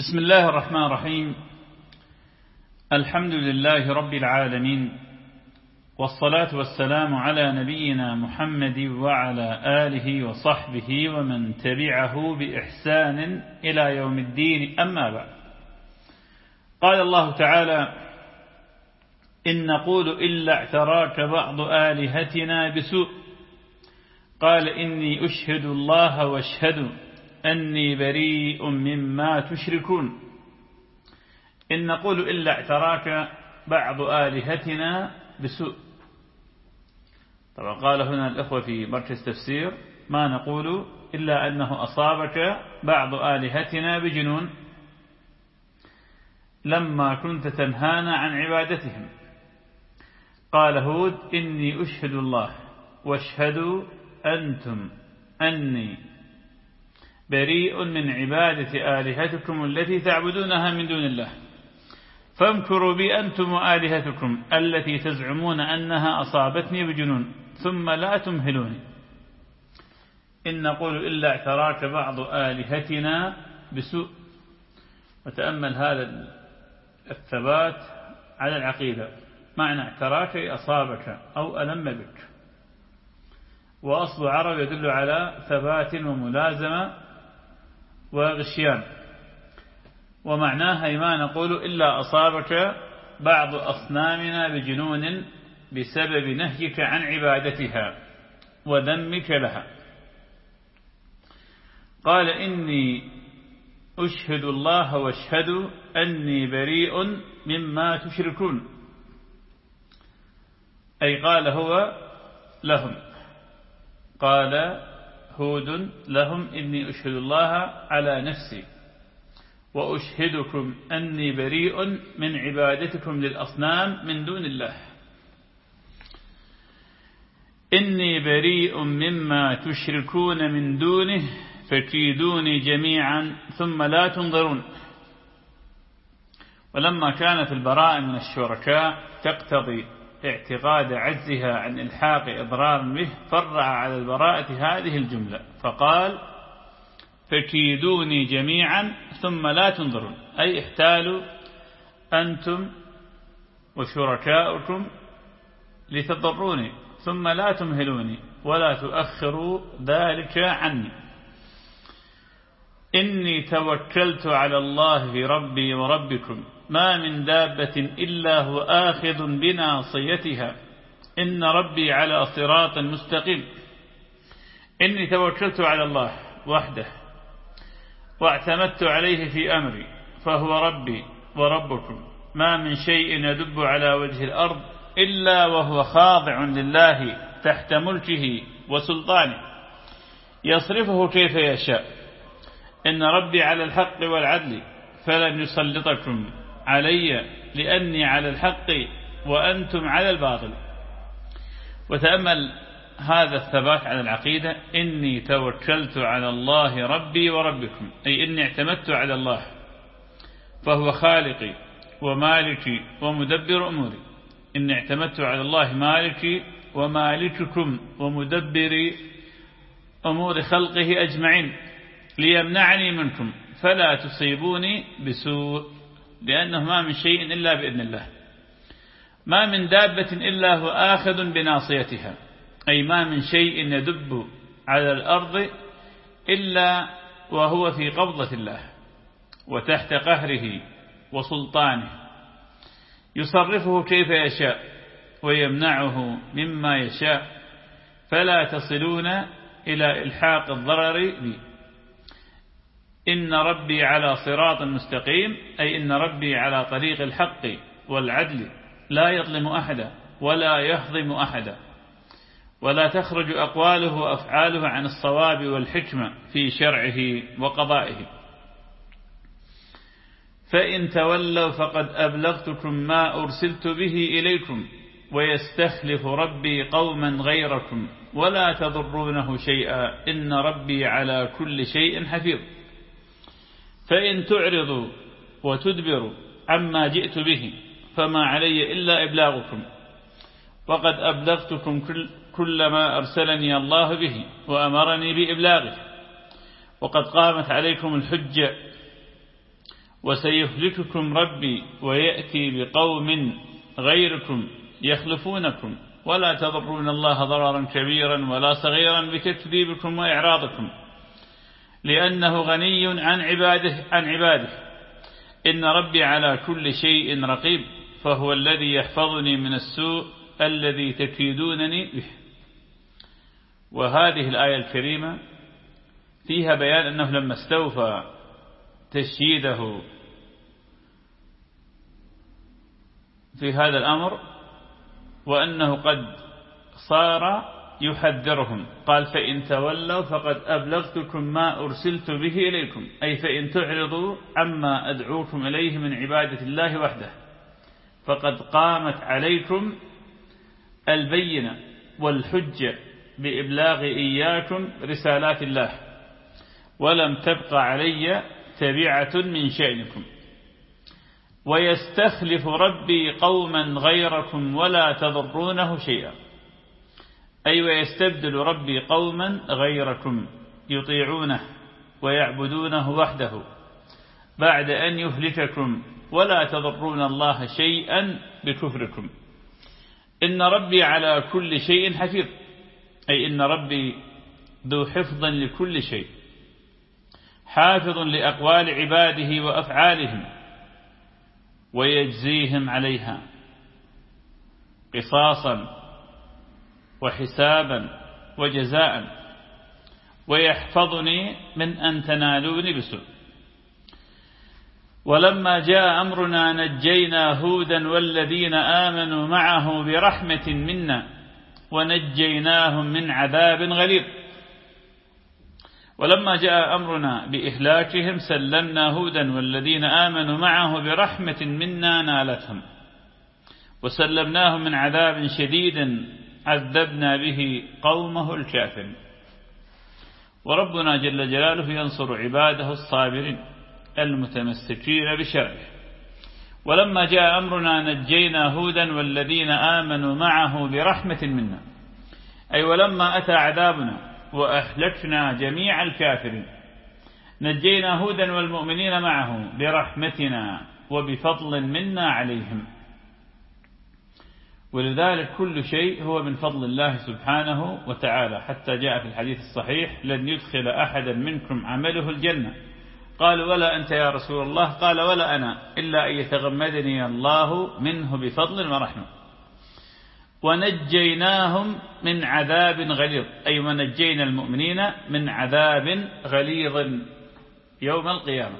بسم الله الرحمن الرحيم. الحمد لله رب العالمين والصلاة والسلام على نبينا محمد وعلى آله وصحبه ومن تبعه بإحسان إلى يوم الدين. أما بعد قال الله تعالى إن نقول إلا اعتراك بعض آلهتنا بسوء. قال إني أشهد الله وأشهد أني بريء مما تشركون. إن نقول إلا اعتراك بعض آلهتنا بسوء. طبعا قال هنا الأخوة في مركز تفسير ما نقول إلا أنه أصابك بعض آلهتنا بجنون. لما كنت تنهانا عن عبادتهم. قال هود إني أشهد الله واشهدوا أنتم أني بريء من عبادة آلهتكم التي تعبدونها من دون الله. فامكروا بي أنتم وآلهتكم التي تزعمون أنها أصابتني بجنون ثم لا تمهلوني. إن نقول إلا اعتراك بعض آلهتنا بسوء. وتأمل هذا الثبات على العقيدة. معنى اعتراك أصابك أو ألم بك. وأصل عرب يدل على ثبات وملازمة وغشيان. ومعناها ما نقول إلا أصابك بعض أصنامنا بجنون بسبب نهيك عن عبادتها وذمك لها. قال إني أشهد الله وأشهد أني بريء مما تشركون. أي قال هو لهم. قال هود لهم إني أشهد الله على نفسي وأشهدكم أني بريء من عبادتكم للأصنام من دون الله. إني بريء مما تشركون من دونه فكيدوني جميعا ثم لا تنظرون. ولما كانت البراءة من الشركاء تقتضي اعتقاد عجزها عن إلحاق إضرار به فرع على البراءة هذه الجملة. فقال فكيدوني جميعا ثم لا تنظرون. أي احتالوا أنتم وشركاؤكم لتضروني ثم لا تمهلوني ولا تؤخروا ذلك عني. إني توكلت على الله ربي وربكم ما من دابة إلا هو آخذ بناصيتها. إن ربي على صراط مستقيم. إني توكلت على الله وحده واعتمدت عليه في أمري فهو ربي وربكم. ما من شيء يدب على وجه الأرض إلا وهو خاضع لله تحت ملكه وسلطانه. يصرفه كيف يشاء. إن ربي على الحق والعدل فلن يسلطكم. علي لأني على الحق وأنتم على الباطل. وتأمل هذا الثبات على العقيدة إني توكلت على الله ربي وربكم أي إني اعتمدت على الله فهو خالقي ومالكي ومدبر أموري. إني اعتمدت على الله مالكي ومالككم ومدبر أمور خلقه أجمعين ليمنعني منكم فلا تصيبوني بسوء. لأنه ما من شيء إلا بإذن الله. ما من دابة إلا هو آخذ بناصيتها. أي ما من شيء يدب على الأرض إلا وهو في قبضة الله وتحت قهره وسلطانه. يصرفه كيف يشاء ويمنعه مما يشاء. فلا تصلون إلى إلحاق الضرر بي إن ربي على صراط مستقيم أي إن ربي على طريق الحق والعدل لا يظلم أحدا ولا يهضم أحدا. ولا تخرج أقواله وأفعاله عن الصواب والحكمة في شرعه وقضائه. فإن تولوا فقد أبلغتكم ما أرسلت به إليكم ويستخلف ربي قوما غيركم ولا تضرونه شيئا إن ربي على كل شيء حفيظ. فإن تعرضوا وتدبروا عما جئت به فما علي إلا إبلاغكم. وقد أبلغتكم كل ما أرسلني الله به وأمرني بإبلاغه. وقد قامت عليكم الحجة وسيهلككم ربي ويأتي بقوم غيركم يخلفونكم. ولا تضرون الله ضررا كبيرا ولا صغيرا بتكذيبكم وإعراضكم. لأنه غني عن عباده عن عباده. إن ربي على كل شيء رقيب فهو الذي يحفظني من السوء الذي تكيدونني به. وهذه الآية الكريمة فيها بيان أنه لما استوفى تشييده في هذا الأمر وأنه قد صار يحذرهم. قال فإن تولوا فقد أبلغتكم ما أرسلت به إليكم. أي فإن تعرضوا عما أدعوكم إليه من عبادة الله وحده فقد قامت عليكم البينة والحجة بإبلاغ إياكم رسالات الله ولم تبق علي تبعة من شأنكم. ويستخلف ربي قوما غيركم ولا تضرونه شيئا. أي ويستبدل ربي قوما غيركم يطيعونه ويعبدونه وحده. بعد أن يهلككم ولا تضرون الله شيئا بكفركم. إن ربي على كل شيء حفيظ. أي إن ربي ذو حفظ لكل شيء. حافظ لأقوال عباده وأفعالهم. ويجزيهم عليها. قصاصا وحسابا وجزاء ويحفظني من أن تنالوني بسوء. ولما جاء أمرنا نجينا هودا والذين آمنوا معه برحمة منا ونجيناهم من عذاب غليظ. ولما جاء أمرنا بإهلاكهم سلمنا هودا والذين آمنوا معه برحمة منا نالتهم. وسلمناهم من عذاب شديد عذبنا به قومه الكافرين. وربنا جل جلاله ينصر عباده الصابرين المتمسكين بشرعه ولما جاء أمرنا نجينا هودا والذين آمنوا معه برحمة منا. أي ولما أتى عذابنا وأهلكنا جميع الكافرين. نجينا هودا والمؤمنين معه برحمتنا وبفضل منا عليهم. ولذلك كل شيء هو من فضل الله سبحانه وتعالى. حتى جاء في الحديث الصحيح لن يدخل أحدا منكم عمله الجنة. قال ولا أنت يا رسول الله. قال ولا أنا إلا أن يتغمدني الله منه بفضل ورحمة. ونجيناهم من عذاب غليظ أي ونجينا المؤمنين من عذاب غليظ يوم القيامة.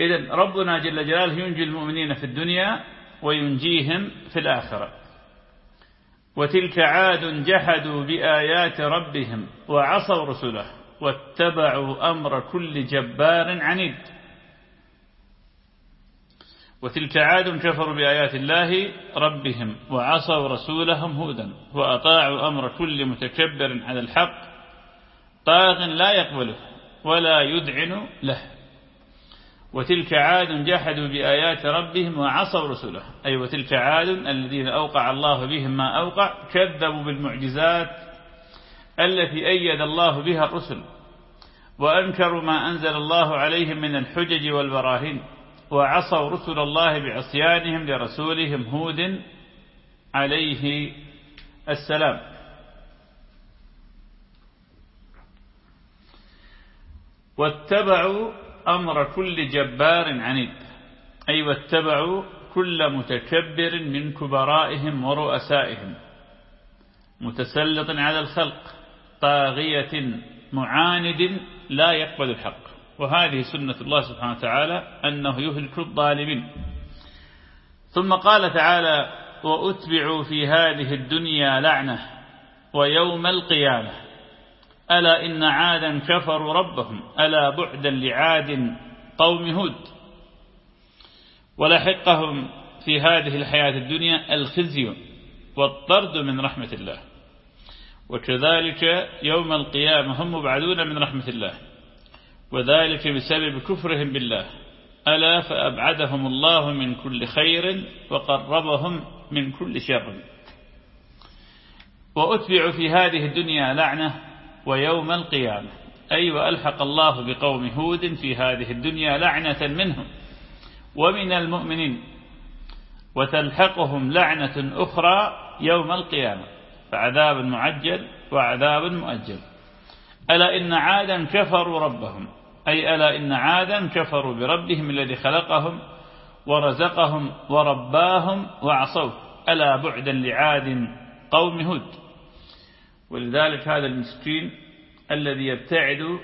إذن ربنا جل جلاله ينجي المؤمنين في الدنيا وينجيهم في الآخرة. وتلك عاد جحدوا بآيات ربهم وعصوا رسله واتبعوا أمر كل جبار عنيد. وتلك عاد كفروا بآيات الله ربهم وعصوا رسولهم هودا وأطاعوا أمر كل متكبر على الحق طاغ لا يقبله ولا يدعن له. وتلك عاد جحدوا بآيات ربهم وعصوا رسله. أي وتلك عاد الذين أوقع الله بهم ما أوقع كذبوا بالمعجزات التي أيد الله بها الرسل وأنكروا ما أنزل الله عليهم من الحجج والبراهين وعصوا رسل الله بعصيانهم لرسولهم هود عليه السلام. واتبعوا أمر كل جبار عنيد أي واتبعوا كل متكبر من كبرائهم ورؤسائهم متسلط على الخلق طاغية معاند لا يقبل الحق. وهذه سنة الله سبحانه وتعالى أنه يهلك الظالمين. ثم قال تعالى وأتبعوا في هذه الدنيا لعنة ويوم القيامة. ألا إن عادا كفروا ربهم ألا بعدا لعاد قوم هود. ولحقهم في هذه الحياة الدنيا الخزي والطرد من رحمة الله. وكذلك يوم القيامة هم مبعدون من رحمة الله. وذلك بسبب كفرهم بالله. ألا فأبعدهم الله من كل خير وقربهم من كل شر. وأتبعوا في هذه الدنيا لعنة ويوم القيامة. أي وألحق الله بقوم هود في هذه الدنيا لعنة منهم. ومن المؤمنين وتلحقهم لعنة أخرى يوم القيامة. فعذاب معجل وعذاب مؤجل. ألا إن عادا كفروا ربهم. أي ألا إن عادا كفروا بربهم الذي خلقهم ورزقهم ورباهم وعصوه. ألا بعدا لعاد قوم هود. ولذلك هذا المسكين الذي يبتعد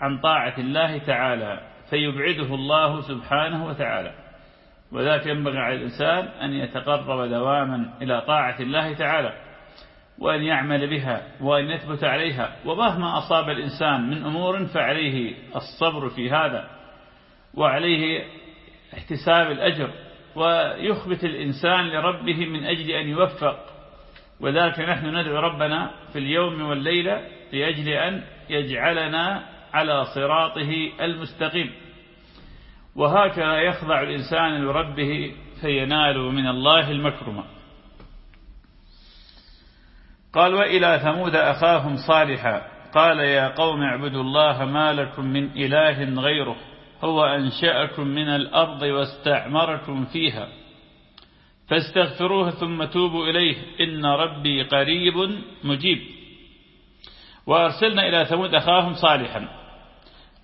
عن طاعة الله تعالى فيبعده الله سبحانه وتعالى. وذلك ينبغي على الإنسان أن يتقرب دواما إلى طاعة الله تعالى وأن يعمل بها وأن يثبت عليها. ومهما أصاب الإنسان من أمور فعليه الصبر في هذا وعليه احتساب الأجر ويخبت الإنسان لربه من أجل أن يوفق وذلك نحن ندعو ربنا في اليوم والليلة لأجل أن يجعلنا على صراطه المستقيم. وهكذا يخضع الإنسان لربه فينال من الله المكرمة. قال وإلى ثمود أخاهم صالحا. قال يا قوم اعبدوا الله ما لكم من إله غيره هو أنشأكم من الأرض واستعمركم فيها. فاستغفروه ثم توبوا إليه. إن ربي قريب مجيب. وأرسلنا إلى ثمود أخاهم صالحا.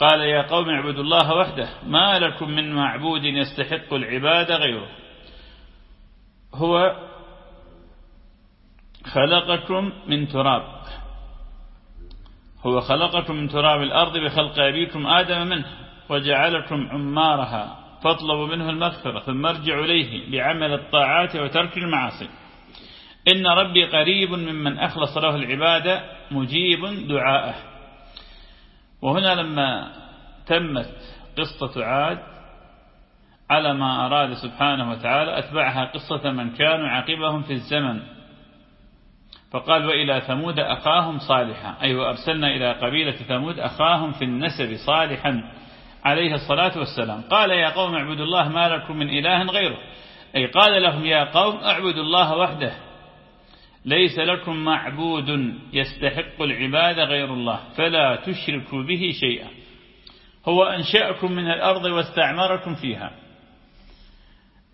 قال يا قوم اعبدوا الله وحده. ما لكم من معبود يستحق العباد غيره. هو خلقكم من تراب. هو خلقكم من تراب الأرض بخلق أبيكم آدم منه. وجعلكم عمارها. فاطلبوا منه المغفرة ثم ارجعوا إليه بعمل الطاعات وترك المعاصي. إن ربي قريب ممن أخلص له العبادة مجيب دعاءه. وهنا لما تمت قصة عاد على ما أراد سبحانه وتعالى أتبعها قصة من كانوا عقبهم في الزمن. فقال وإلى ثمود أخاهم صالحا. أي أيوة وأرسلنا إلى قبيلة ثمود أخاهم في النسب صالحا. عليه الصلاة والسلام. قال يا قوم اعبدوا الله ما لكم من إله غيره. أي قال لهم يا قوم اعبدوا الله وحده. ليس لكم معبود يستحق العباد غير الله فلا تشركوا به شيئا. هو أنشأكم من الأرض واستعمركم فيها.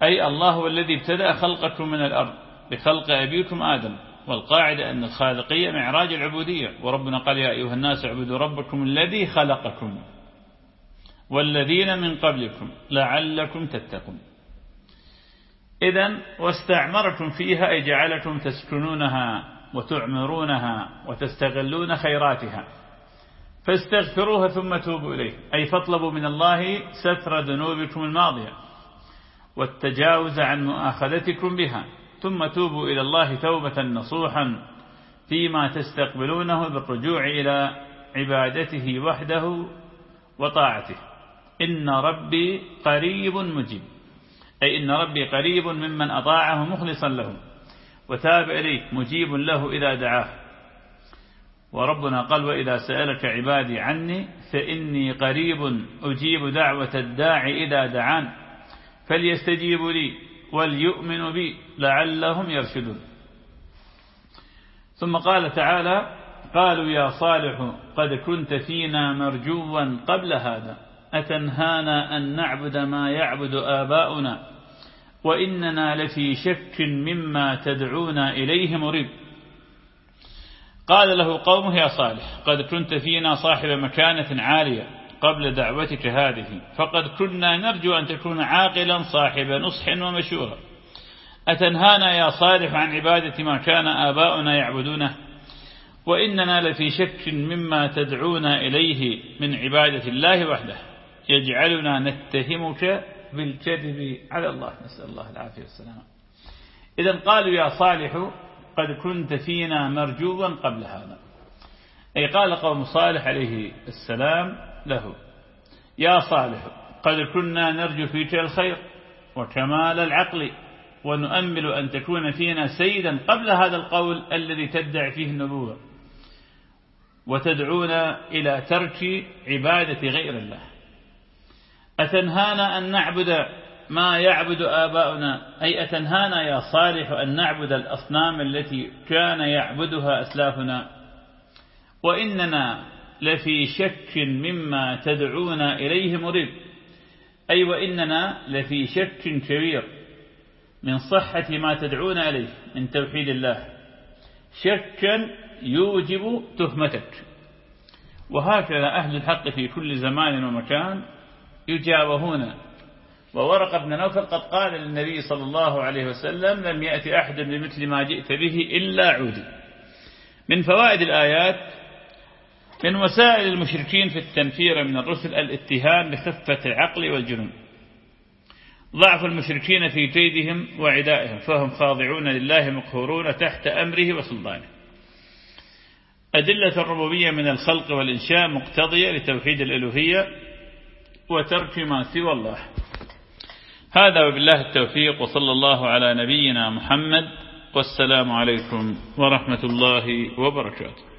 أي الله هو الذي ابتدأ خلقكم من الأرض بخلق أبيكم آدم والقاعدة أن الخالقية معراج العبودية. وربنا قال يا أيها الناس اعبدوا ربكم الذي خلقكم. والذين من قبلكم لعلكم تتقون. إذا واستعمركم فيها أي جعلكم تسكنونها وتعمرونها وتستغلون خيراتها. فاستغفروها ثم توبوا إليه. أي فاطلبوا من الله ستر ذنوبكم الماضية والتجاوز عن مؤاخذتكم بها. ثم توبوا إلى الله توبة نصوحا فيما تستقبلونه بالرجوع إلى عبادته وحده وطاعته. إن ربي قريب مجيب. أي إن ربي قريب ممن أطاعه مخلصا له. وتاب إليه مجيب له إذا دعاه. وربنا قال وإذا سألك عبادي عني فإني قريب أجيب دعوة الداعي إذا دعان. فليستجيبوا لي وليؤمنوا بي لعلهم يرشدون. ثم قال تعالى قالوا يا صالح قد كنت فينا مرجوا قبل هذا. أتنهانا أن نعبد ما يعبد آباؤنا وإننا لفي شك مما تدعونا إليه مريب. قال له قومه يا صالح قد كنت فينا صاحب مكانة عالية قبل دعوتك هذه فقد كنا نرجو أن تكون عاقلا صاحب نصح ومشورة. أتنهانا يا صالح عن عبادة ما كان آباؤنا يعبدونه وإننا لفي شك مما تدعونا إليه من عبادة الله وحده. يجعلنا نتهمك بالكذب على الله. نسأل الله العافية والسلامة. إذا قالوا يا صالح قد كنت فينا مرجوا قبل هذا. أي قال قوم صالح عليه السلام له يا صالح قد كنا نرجو فيك الخير وكمال العقل ونؤمل أن تكون فينا سيدا قبل هذا القول الذي تدعي فيه النبوة وتدعونا إلى ترك عبادة غير الله. أتنهانا أن نعبد ما يعبد آباؤنا؟ أي أتنهانا يا صالح أن نعبد الأصنام التي كان يعبدها أسلافنا؟ وإننا لفي شك مما تدعونا إليه مريب. أي وإننا لفي شك كبير من صحة ما تدعون إليه من توحيد الله. شكا يوجب تهمتك. وهكذا أهل الحق في كل زمان ومكان يجاوهون وورق بن نوفل قد قال للنبي صلى الله عليه وسلم لم يأتي أحد بمثل ما جئت به إلا عودي. من فوائد الآيات من وسائل المشركين في التنفير من الرسل الاتهام بخفة العقل والجنون. ضعف المشركين في جيدهم وعدائهم فهم خاضعون لله مقهورون تحت أمره وسلطانه. أدلة الربوبية من الخلق والإنشاء مقتضية لتوحيد الألوهية. وترك ما سوى الله. هذا وبالله التوفيق وصلى الله على نبينا محمد والسلام عليكم ورحمة الله وبركاته.